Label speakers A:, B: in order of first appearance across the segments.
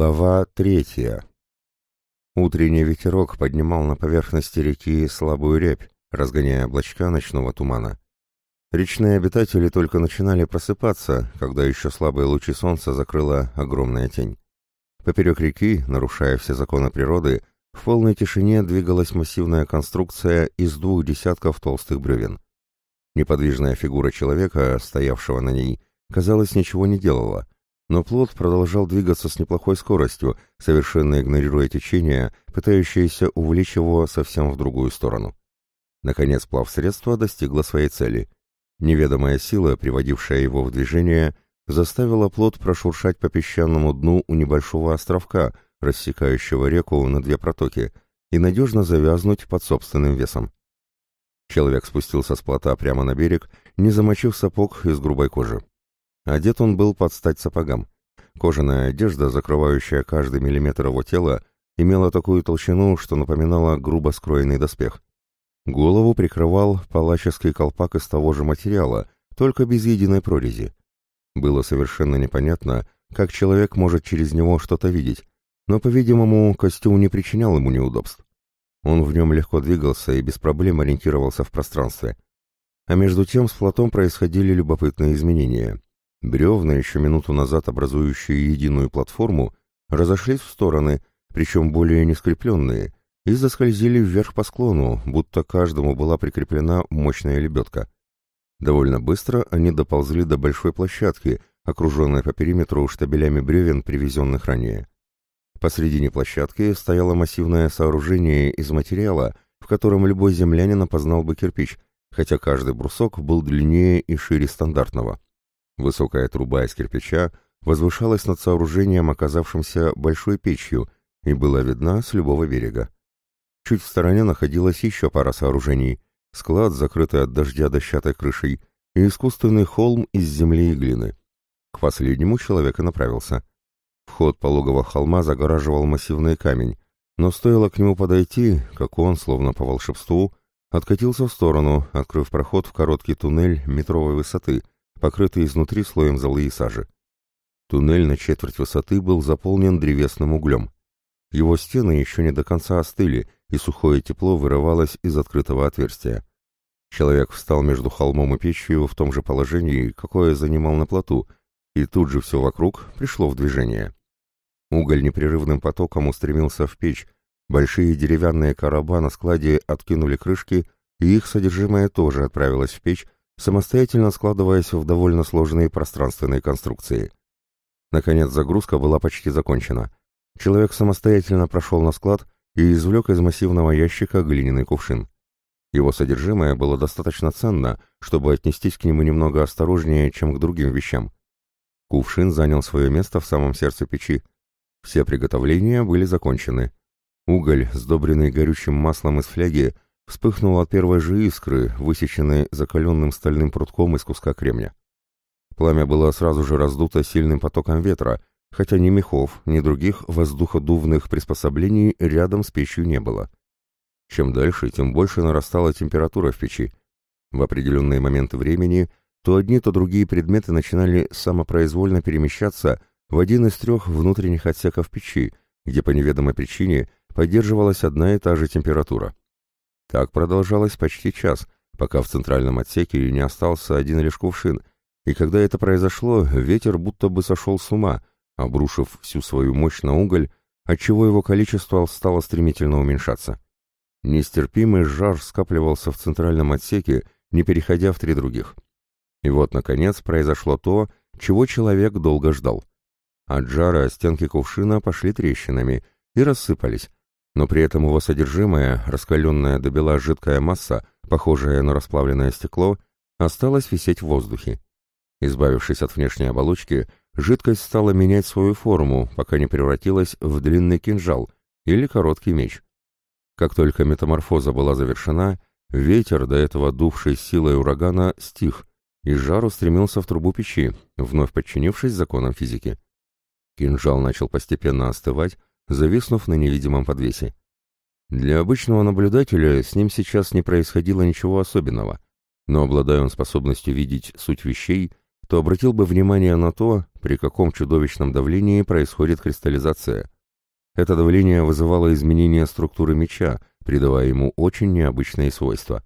A: Глава третья. Утренний ветерок поднимал на поверхности реки слабую рябь, разгоняя облачка ночного тумана. Речные обитатели только начинали просыпаться, когда еще слабые лучи солнца закрыла огромная тень. Поперек реки, нарушая все законы природы, в полной тишине двигалась массивная конструкция из двух десятков толстых бревен. Неподвижная фигура человека, стоявшего на ней, казалось, ничего не делала, но плот продолжал двигаться с неплохой скоростью, совершенно игнорируя течение, пытающееся увлечь его совсем в другую сторону. Наконец плавсредство достигло своей цели. Неведомая сила, приводившая его в движение, заставила плот прошуршать по песчаному дну у небольшого островка, рассекающего реку на две протоки, и надежно завязнуть под собственным весом. Человек спустился с плота прямо на берег, не замочив сапог из грубой кожи. Одет он был под стать сапогам. Кожаная одежда, закрывающая каждый миллиметр его тела, имела такую толщину, что напоминала грубо скроенный доспех. Голову прикрывал палаческий колпак из того же материала, только без единой прорези. Было совершенно непонятно, как человек может через него что-то видеть, но, по-видимому, костюм не причинял ему неудобств. Он в нем легко двигался и без проблем ориентировался в пространстве. А между тем с плотом происходили любопытные изменения. Бревна, еще минуту назад образующие единую платформу, разошлись в стороны, причем более нескрепленные, и заскользили вверх по склону, будто каждому была прикреплена мощная лебедка. Довольно быстро они доползли до большой площадки, окруженной по периметру штабелями бревен, привезенных ранее. Посредине площадки стояло массивное сооружение из материала, в котором любой землянин опознал бы кирпич, хотя каждый брусок был длиннее и шире стандартного. Высокая труба из кирпича возвышалась над сооружением, оказавшимся большой печью, и была видна с любого берега. Чуть в стороне находилась еще пара сооружений, склад, закрытый от дождя дощатой крышей, и искусственный холм из земли и глины. К последнему человек и направился. Вход пологого холма загораживал массивный камень, но стоило к нему подойти, как он, словно по волшебству, откатился в сторону, открыв проход в короткий туннель метровой высоты, покрытый изнутри слоем золы и сажи. Туннель на четверть высоты был заполнен древесным углем. Его стены еще не до конца остыли, и сухое тепло вырывалось из открытого отверстия. Человек встал между холмом и печью в том же положении, какое занимал на плоту, и тут же все вокруг пришло в движение. Уголь непрерывным потоком устремился в печь, большие деревянные короба на складе откинули крышки, и их содержимое тоже отправилось в печь, самостоятельно складываясь в довольно сложные пространственные конструкции. Наконец загрузка была почти закончена. Человек самостоятельно прошел на склад и извлек из массивного ящика глиняный кувшин. Его содержимое было достаточно ценно, чтобы отнестись к нему немного осторожнее, чем к другим вещам. Кувшин занял свое место в самом сердце печи. Все приготовления были закончены. Уголь, сдобренный горючим маслом из фляги, вспыхнул от первой же искры, высеченной закаленным стальным прутком из куска кремня. Пламя было сразу же раздуто сильным потоком ветра, хотя ни мехов, ни других воздуходувных приспособлений рядом с печью не было. Чем дальше, тем больше нарастала температура в печи. В определенные моменты времени то одни, то другие предметы начинали самопроизвольно перемещаться в один из трех внутренних отсеков печи, где по неведомой причине поддерживалась одна и та же температура. Так продолжалось почти час, пока в центральном отсеке не остался один лишь кувшин, и когда это произошло, ветер будто бы сошел с ума, обрушив всю свою мощь на уголь, отчего его количество стало стремительно уменьшаться. Нестерпимый жар скапливался в центральном отсеке, не переходя в три других. И вот, наконец, произошло то, чего человек долго ждал. От жара стенки кувшина пошли трещинами и рассыпались, но при этом его содержимое, раскаленная до бела жидкая масса, похожая на расплавленное стекло, осталась висеть в воздухе. Избавившись от внешней оболочки, жидкость стала менять свою форму, пока не превратилась в длинный кинжал или короткий меч. Как только метаморфоза была завершена, ветер, до этого дувший силой урагана, стих, и жар устремился в трубу печи, вновь подчинившись законам физики. Кинжал начал постепенно остывать, зависнув на невидимом подвесе. Для обычного наблюдателя с ним сейчас не происходило ничего особенного, но обладая он способностью видеть суть вещей, то обратил бы внимание на то, при каком чудовищном давлении происходит кристаллизация. Это давление вызывало изменение структуры меча, придавая ему очень необычные свойства.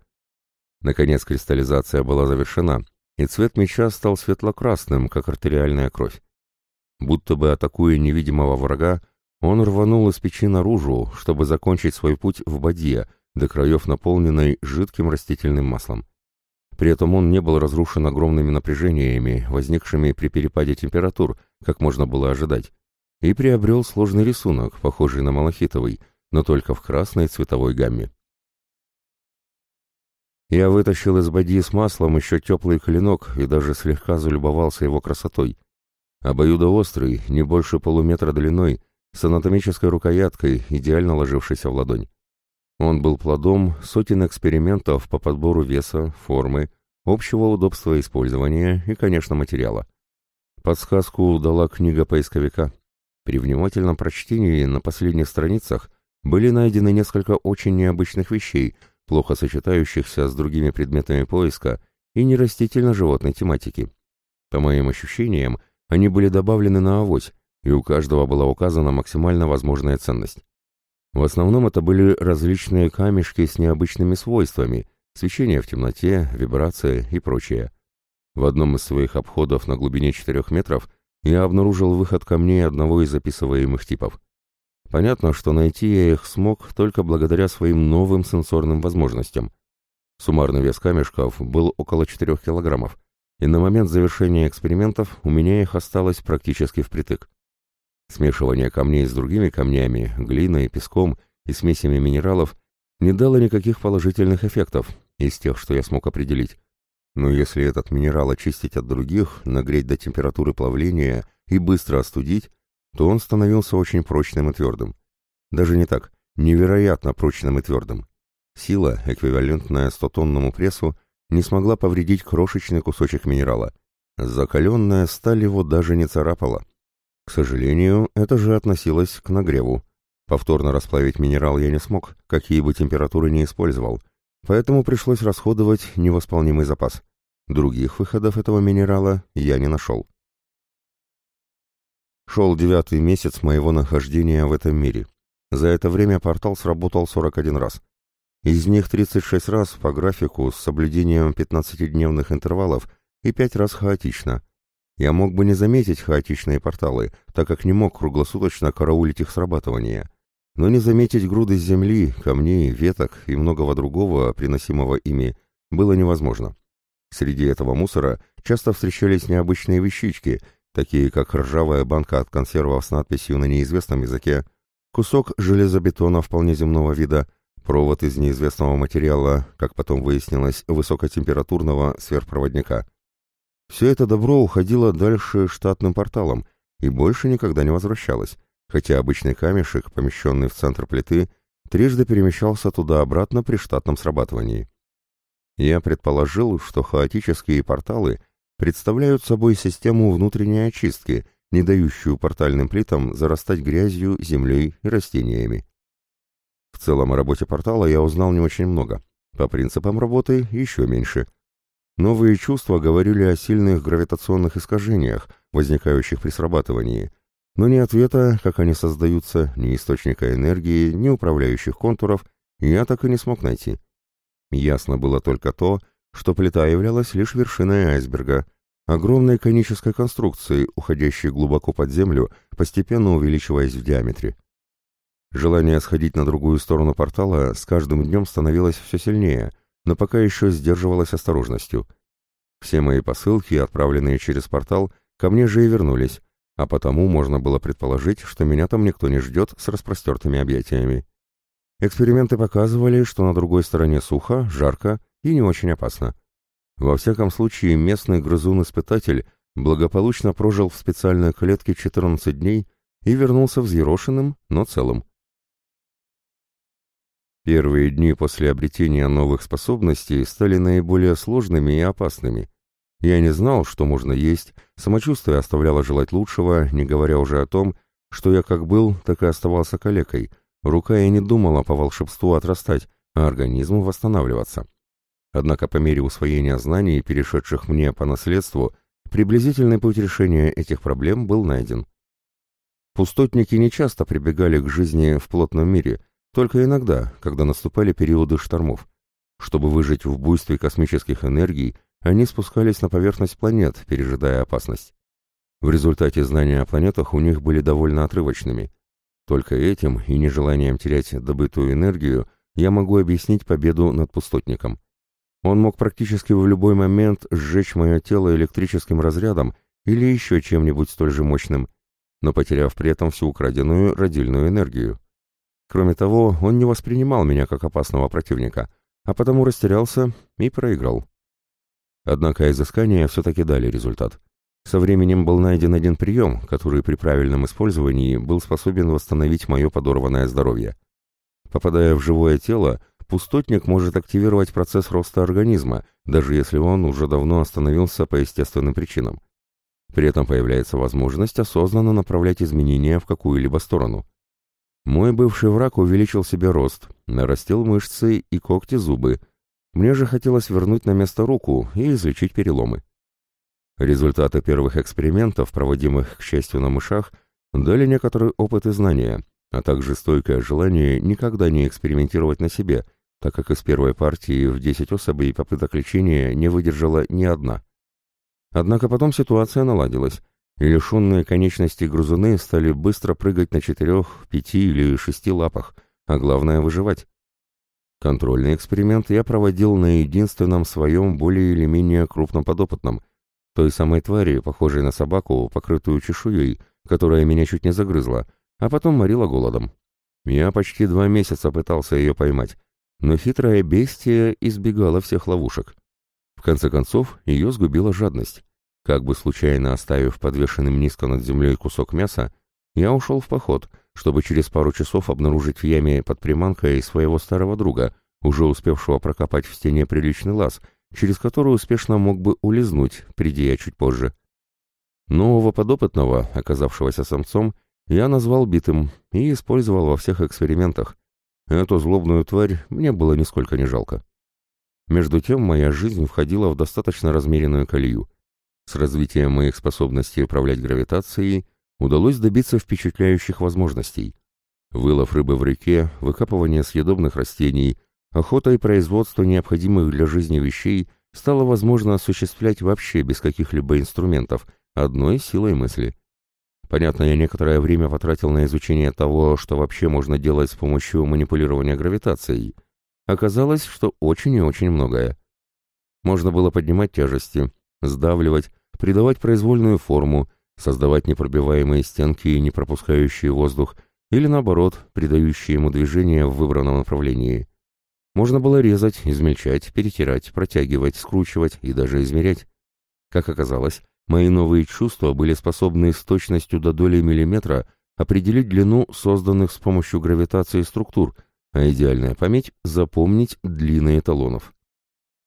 A: Наконец кристаллизация была завершена, и цвет меча стал светло-красным, как артериальная кровь. Будто бы атакуя невидимого врага, он рванул из печи наружу, чтобы закончить свой путь в бадье, до краев наполненной жидким растительным маслом. При этом он не был разрушен огромными напряжениями, возникшими при перепаде температур, как можно было ожидать, и приобрел сложный рисунок, похожий на малахитовый, но только в красной цветовой гамме. Я вытащил из бадьи с маслом еще теплый клинок и даже слегка залюбовался его красотой. Обоюдоострый, не больше полуметра длиной, с анатомической рукояткой, идеально ложившейся в ладонь. Он был плодом сотен экспериментов по подбору веса, формы, общего удобства использования и, конечно, материала. Подсказку дала книга поисковика. При внимательном прочтении на последних страницах были найдены несколько очень необычных вещей, плохо сочетающихся с другими предметами поиска и нерастительно-животной тематики. По моим ощущениям, они были добавлены на авось, и у каждого была указана максимально возможная ценность. В основном это были различные камешки с необычными свойствами, свечение в темноте, вибрация и прочее. В одном из своих обходов на глубине 4 метров я обнаружил выход камней одного из записываемых типов. Понятно, что найти я их смог только благодаря своим новым сенсорным возможностям. Суммарный вес камешков был около 4 килограммов, и на момент завершения экспериментов у меня их осталось практически впритык. Смешивание камней с другими камнями, глиной, песком и смесями минералов не дало никаких положительных эффектов из тех, что я смог определить. Но если этот минерал очистить от других, нагреть до температуры плавления и быстро остудить, то он становился очень прочным и твердым. Даже не так, невероятно прочным и твердым. Сила, эквивалентная 100-тонному прессу, не смогла повредить крошечный кусочек минерала. Закаленная сталь его даже не царапала. К сожалению, это же относилось к нагреву. Повторно расплавить минерал я не смог, какие бы температуры не использовал, поэтому пришлось расходовать невосполнимый запас. Других выходов этого минерала я не нашел. Шел девятый месяц моего нахождения в этом мире. За это время портал сработал 41 раз. Из них 36 раз по графику с соблюдением 15-дневных интервалов и 5 раз хаотично – я мог бы не заметить хаотичные порталы, так как не мог круглосуточно караулить их срабатывание. Но не заметить груды земли, камней, веток и многого другого, приносимого ими, было невозможно. Среди этого мусора часто встречались необычные вещички, такие как ржавая банка от консервов с надписью на неизвестном языке, кусок железобетона вполне земного вида, провод из неизвестного материала, как потом выяснилось, высокотемпературного сверхпроводника. Все это добро уходило дальше штатным порталом и больше никогда не возвращалось, хотя обычный камешек, помещенный в центр плиты, трижды перемещался туда-обратно при штатном срабатывании. Я предположил, что хаотические порталы представляют собой систему внутренней очистки, не дающую портальным плитам зарастать грязью, землей и растениями. В целом о работе портала я узнал не очень много. По принципам работы еще меньше. Новые чувства говорили о сильных гравитационных искажениях, возникающих при срабатывании, но ни ответа, как они создаются, ни источника энергии, ни управляющих контуров я так и не смог найти. Ясно было только то, что плита являлась лишь вершиной айсберга, огромной конической конструкции, уходящей глубоко под землю, постепенно увеличиваясь в диаметре. Желание сходить на другую сторону портала с каждым днем становилось все сильнее — но пока еще сдерживалась осторожностью. Все мои посылки, отправленные через портал, ко мне же и вернулись, а потому можно было предположить, что меня там никто не ждет с распростертыми объятиями. Эксперименты показывали, что на другой стороне сухо, жарко и не очень опасно. Во всяком случае, местный грызун-испытатель благополучно прожил в специальной клетке 14 дней и вернулся взъерошенным, но целым. Первые дни после обретения новых способностей стали наиболее сложными и опасными. Я не знал, что можно есть, самочувствие оставляло желать лучшего, не говоря уже о том, что я как был, так и оставался калекой. Рука и не думала по волшебству отрастать, а организму восстанавливаться. Однако по мере усвоения знаний, перешедших мне по наследству, приблизительный путь решения этих проблем был найден. Пустотники не часто прибегали к жизни в плотном мире, только иногда, когда наступали периоды штормов. Чтобы выжить в буйстве космических энергий, они спускались на поверхность планет, пережидая опасность. В результате знания о планетах у них были довольно отрывочными. Только этим и нежеланием терять добытую энергию я могу объяснить победу над пустотником. Он мог практически в любой момент сжечь мое тело электрическим разрядом или еще чем-нибудь столь же мощным, но потеряв при этом всю украденную родильную энергию. Кроме того, он не воспринимал меня как опасного противника, а потому растерялся и проиграл. Однако изыскания все-таки дали результат. Со временем был найден один прием, который при правильном использовании был способен восстановить мое подорванное здоровье. Попадая в живое тело, пустотник может активировать процесс роста организма, даже если он уже давно остановился по естественным причинам. При этом появляется возможность осознанно направлять изменения в какую-либо сторону. Мой бывший враг увеличил себе рост, нарастил мышцы и когти зубы. Мне же хотелось вернуть на место руку и излечить переломы. Результаты первых экспериментов, проводимых, к счастью, на мышах, дали некоторый опыт и знания, а также стойкое желание никогда не экспериментировать на себе, так как из первой партии в 10 особей попыток лечения не выдержала ни одна. Однако потом ситуация наладилась, и лишенные конечностей грузуны стали быстро прыгать на четырех, пяти или шести лапах, а главное выживать. Контрольный эксперимент я проводил на единственном своем более или менее крупном подопытном, той самой твари, похожей на собаку, покрытую чешуей, которая меня чуть не загрызла, а потом морила голодом. Я почти два месяца пытался ее поймать, но хитрая бестия избегала всех ловушек. В конце концов, ее сгубила жадность. Как бы случайно оставив подвешенным низко над землей кусок мяса, я ушел в поход, чтобы через пару часов обнаружить в яме под приманкой своего старого друга, уже успевшего прокопать в стене приличный лаз, через который успешно мог бы улизнуть, приди я чуть позже. Нового подопытного, оказавшегося самцом, я назвал битым и использовал во всех экспериментах. Эту злобную тварь мне было нисколько не жалко. Между тем моя жизнь входила в достаточно размеренную колею. С развитием моих способностей управлять гравитацией удалось добиться впечатляющих возможностей. Вылов рыбы в реке, выкапывание съедобных растений, охота и производство необходимых для жизни вещей стало возможно осуществлять вообще без каких-либо инструментов, одной силой мысли. Понятно, я некоторое время потратил на изучение того, что вообще можно делать с помощью манипулирования гравитацией. Оказалось, что очень и очень многое. Можно было поднимать тяжести, сдавливать, придавать произвольную форму, создавать непробиваемые стенки, не пропускающие воздух, или наоборот, придающие ему движение в выбранном направлении. Можно было резать, измельчать, перетирать, протягивать, скручивать и даже измерять. Как оказалось, мои новые чувства были способны с точностью до доли миллиметра определить длину созданных с помощью гравитации структур, а идеальная память — запомнить длины эталонов.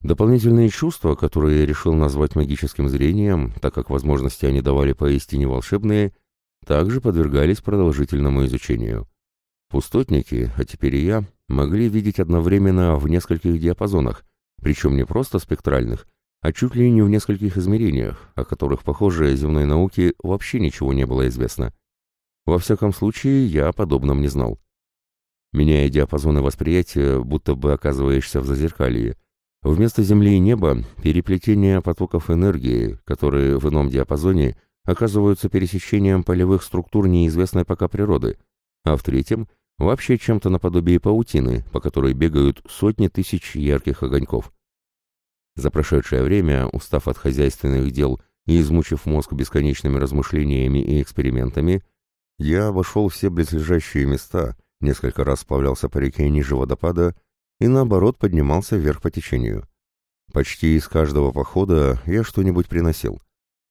A: Дополнительные чувства, которые я решил назвать магическим зрением, так как возможности они давали поистине волшебные, также подвергались продолжительному изучению. Пустотники, а теперь и я, могли видеть одновременно в нескольких диапазонах, причем не просто спектральных, а чуть ли не в нескольких измерениях, о которых, похоже, земной науке вообще ничего не было известно. Во всяком случае, я о подобном не знал. Меняя диапазоны восприятия, будто бы оказываешься в зазеркалье, Вместо Земли и неба – переплетение потоков энергии, которые в ином диапазоне оказываются пересечением полевых структур неизвестной пока природы, а в третьем – вообще чем-то наподобие паутины, по которой бегают сотни тысяч ярких огоньков. За прошедшее время, устав от хозяйственных дел и измучив мозг бесконечными размышлениями и экспериментами, я обошел все близлежащие места, несколько раз сплавлялся по реке ниже водопада – и наоборот поднимался вверх по течению. Почти из каждого похода я что-нибудь приносил.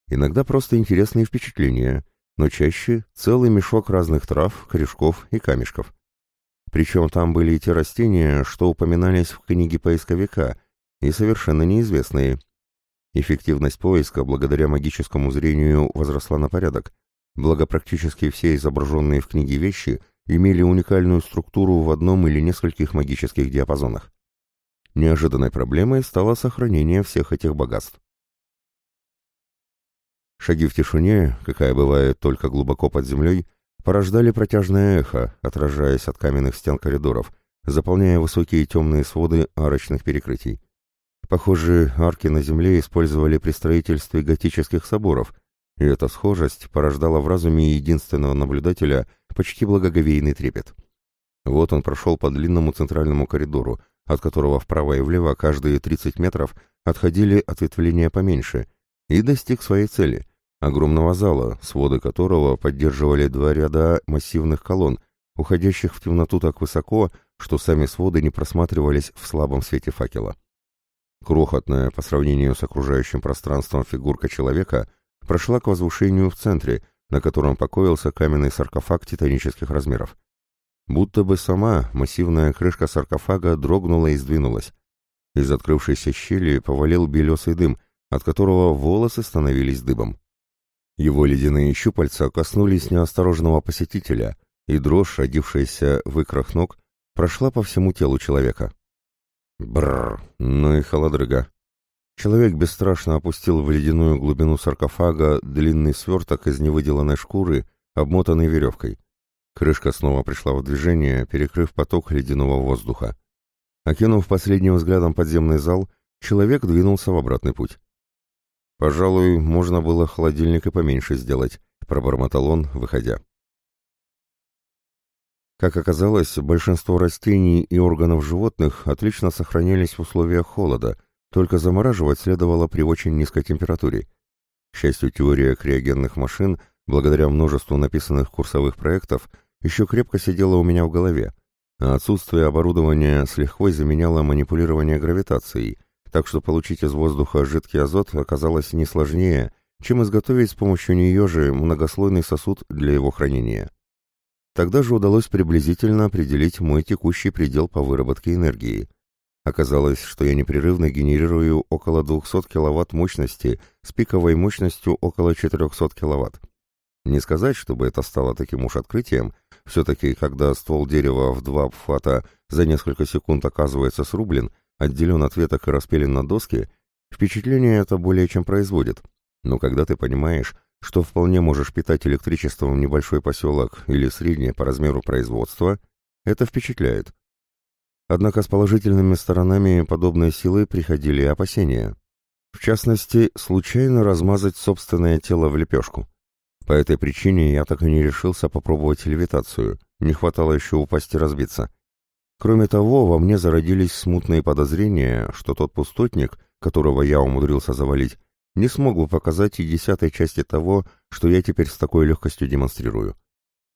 A: Иногда просто интересные впечатления, но чаще целый мешок разных трав, корешков и камешков. Причем там были и те растения, что упоминались в книге поисковика, и совершенно неизвестные. Эффективность поиска благодаря магическому зрению возросла на порядок, благо практически все изображенные в книге вещи – имели уникальную структуру в одном или нескольких магических диапазонах. Неожиданной проблемой стало сохранение всех этих богатств. Шаги в тишине, какая бывает только глубоко под землей, порождали протяжное эхо, отражаясь от каменных стен коридоров, заполняя высокие темные своды арочных перекрытий. Похоже, арки на земле использовали при строительстве готических соборов, и эта схожесть порождала в разуме единственного наблюдателя почти благоговейный трепет. Вот он прошел по длинному центральному коридору, от которого вправо и влево каждые 30 метров отходили ответвления поменьше, и достиг своей цели — огромного зала, своды которого поддерживали два ряда массивных колонн, уходящих в темноту так высоко, что сами своды не просматривались в слабом свете факела. Крохотная по сравнению с окружающим пространством фигурка человека прошла к возвышению в центре, на котором покоился каменный саркофаг титанических размеров. Будто бы сама массивная крышка саркофага дрогнула и сдвинулась. Из открывшейся щели повалил белесый дым, от которого волосы становились дыбом. Его ледяные щупальца коснулись неосторожного посетителя, и дрожь, родившаяся в икрах ног, прошла по всему телу человека. Бррр, ну и холодрыга. Человек бесстрашно опустил в ледяную глубину саркофага длинный сверток из невыделанной шкуры, обмотанный веревкой. Крышка снова пришла в движение, перекрыв поток ледяного воздуха. Окинув последним взглядом подземный зал, человек двинулся в обратный путь. «Пожалуй, можно было холодильник и поменьше сделать», — пробормотал он, выходя. Как оказалось, большинство растений и органов животных отлично сохранялись в условиях холода, только замораживать следовало при очень низкой температуре. К счастью, теория криогенных машин, благодаря множеству написанных курсовых проектов, еще крепко сидела у меня в голове, а отсутствие оборудования с лихвой заменяло манипулирование гравитацией, так что получить из воздуха жидкий азот оказалось не сложнее, чем изготовить с помощью нее же многослойный сосуд для его хранения. Тогда же удалось приблизительно определить мой текущий предел по выработке энергии. Оказалось, что я непрерывно генерирую около 200 кВт мощности с пиковой мощностью около 400 кВт. Не сказать, чтобы это стало таким уж открытием, все-таки, когда ствол дерева в два обхвата за несколько секунд оказывается срублен, отделен от веток и распилен на доски, впечатление это более чем производит. Но когда ты понимаешь, что вполне можешь питать электричеством небольшой поселок или среднее по размеру производства, это впечатляет. Однако с положительными сторонами подобной силы приходили опасения. В частности, случайно размазать собственное тело в лепешку. По этой причине я так и не решился попробовать левитацию, не хватало еще упасть и разбиться. Кроме того, во мне зародились смутные подозрения, что тот пустотник, которого я умудрился завалить, не смог бы показать и десятой части того, что я теперь с такой легкостью демонстрирую.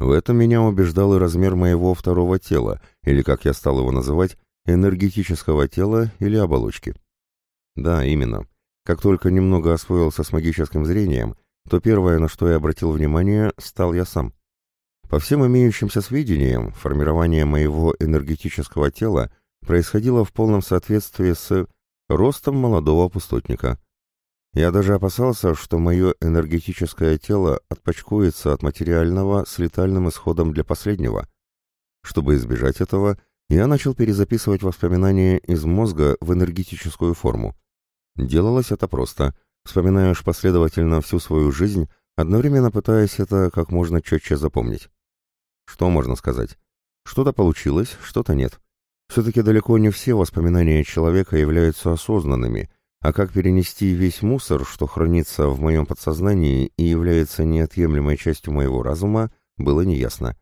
A: В этом меня убеждал и размер моего второго тела, или, как я стал его называть, энергетического тела или оболочки. Да, именно. Как только немного освоился с магическим зрением, то первое, на что я обратил внимание, стал я сам. По всем имеющимся сведениям, формирование моего энергетического тела происходило в полном соответствии с ростом молодого пустотника. Я даже опасался, что мое энергетическое тело отпочкуется от материального с летальным исходом для последнего. Чтобы избежать этого, я начал перезаписывать воспоминания из мозга в энергетическую форму. Делалось это просто — Вспоминаешь последовательно всю свою жизнь, одновременно пытаясь это как можно четче запомнить. Что можно сказать? Что-то получилось, что-то нет. Все-таки далеко не все воспоминания человека являются осознанными, а как перенести весь мусор, что хранится в моем подсознании и является неотъемлемой частью моего разума, было неясно.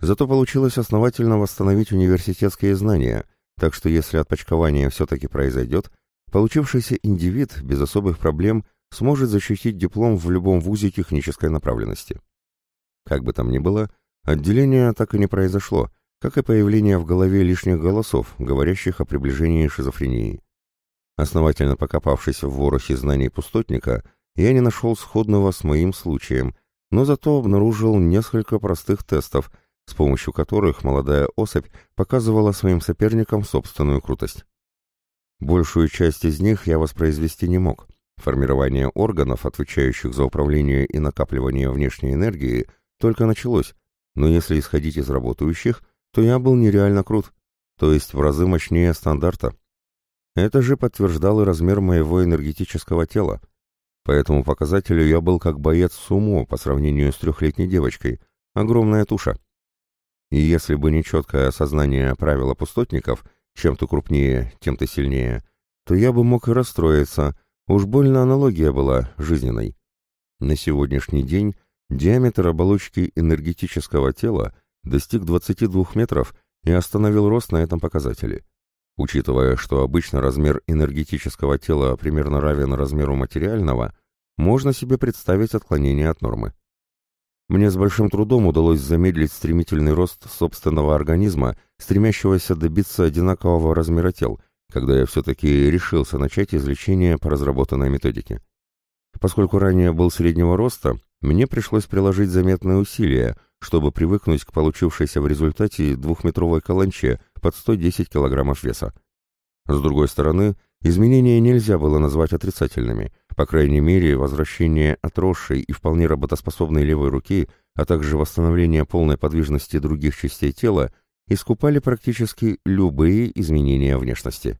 A: Зато получилось основательно восстановить университетские знания, так что если отпочкование все-таки произойдет, Получившийся индивид без особых проблем сможет защитить диплом в любом вузе технической направленности. Как бы там ни было, отделение так и не произошло, как и появление в голове лишних голосов, говорящих о приближении шизофрении. Основательно покопавшись в ворохе знаний пустотника, я не нашел сходного с моим случаем, но зато обнаружил несколько простых тестов, с помощью которых молодая особь показывала своим соперникам собственную крутость. Большую часть из них я воспроизвести не мог. Формирование органов, отвечающих за управление и накапливание внешней энергии, только началось, но если исходить из работающих, то я был нереально крут, то есть в разы мощнее стандарта. Это же подтверждал и размер моего энергетического тела. По этому показателю я был как боец сумо по сравнению с трехлетней девочкой. Огромная туша. И если бы не четкое осознание правила пустотников, чем ты крупнее, тем ты сильнее, то я бы мог и расстроиться. Уж больно аналогия была жизненной. На сегодняшний день диаметр оболочки энергетического тела достиг 22 метров и остановил рост на этом показателе. Учитывая, что обычно размер энергетического тела примерно равен размеру материального, можно себе представить отклонение от нормы. Мне с большим трудом удалось замедлить стремительный рост собственного организма, стремящегося добиться одинакового размера тел, когда я все-таки решился начать излечение по разработанной методике. Поскольку ранее был среднего роста, мне пришлось приложить заметные усилия, чтобы привыкнуть к получившейся в результате двухметровой каланче под 110 килограммов веса. С другой стороны, изменения нельзя было назвать отрицательными, по крайней мере, возвращение отросшей и вполне работоспособной левой руки, а также восстановление полной подвижности других частей тела искупали практически любые изменения внешности.